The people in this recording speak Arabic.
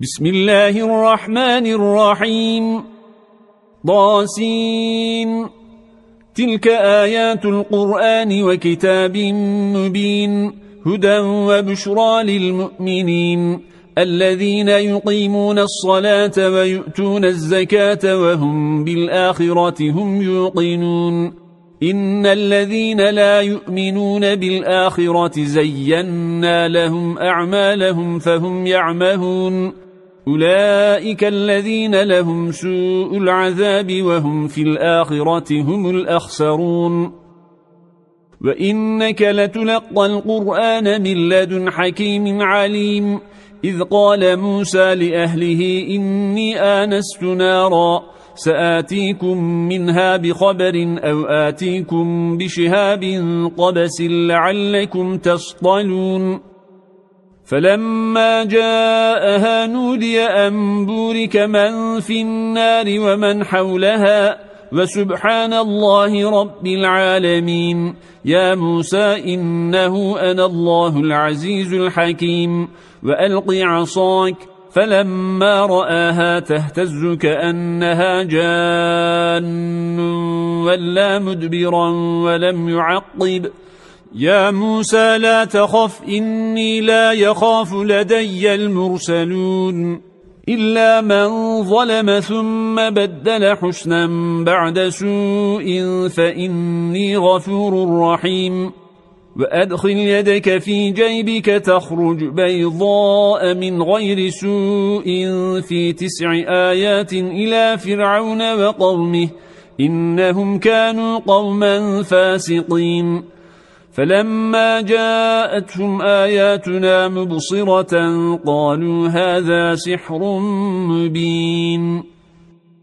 بسم الله الرحمن الرحيم. ضاسين تلك آيات القرآن وكتاب مبين. هدى وبشرى للمؤمنين. الذين يقيمون الصلاة ويؤتون الزكاة وهم بالآخرة هم يوقنون. إن الذين لا يؤمنون بالآخرة زينا لهم أعمالهم فهم يعمهون. أولئك الذين لهم سوء العذاب وهم في الآخرة هم الأخسرون. وإنك لتلقى القرآن من لدن حكيم عليم. إذ قال موسى لأهله إني آنست نارا سآتيكم منها بخبر أو آتيكم بشهاب قبس لعلكم تصطلون. فلما جاءها نودي أن بورك من في النار ومن حولها وسبحان الله رب العالمين. يا موسى إنه أنا الله العزيز الحكيم. وألق عصاك. فلما رآها تهتز كأنها جان ولا مدبرا ولم يعقب. يا موسى لا تخف إني لا يخاف لدي المرسلون. إلا من ظلم ثم بدل حسنا بعد سوء فإني غفور رحيم. وأدخل يدك في جيبك تخرج بيضاء من غير سوء في تسع آيات إلى فرعون وقومه إنهم كانوا قوما فاسقين. فلما جاءتهم آياتنا مبصرة قالوا هذا سحر مبين.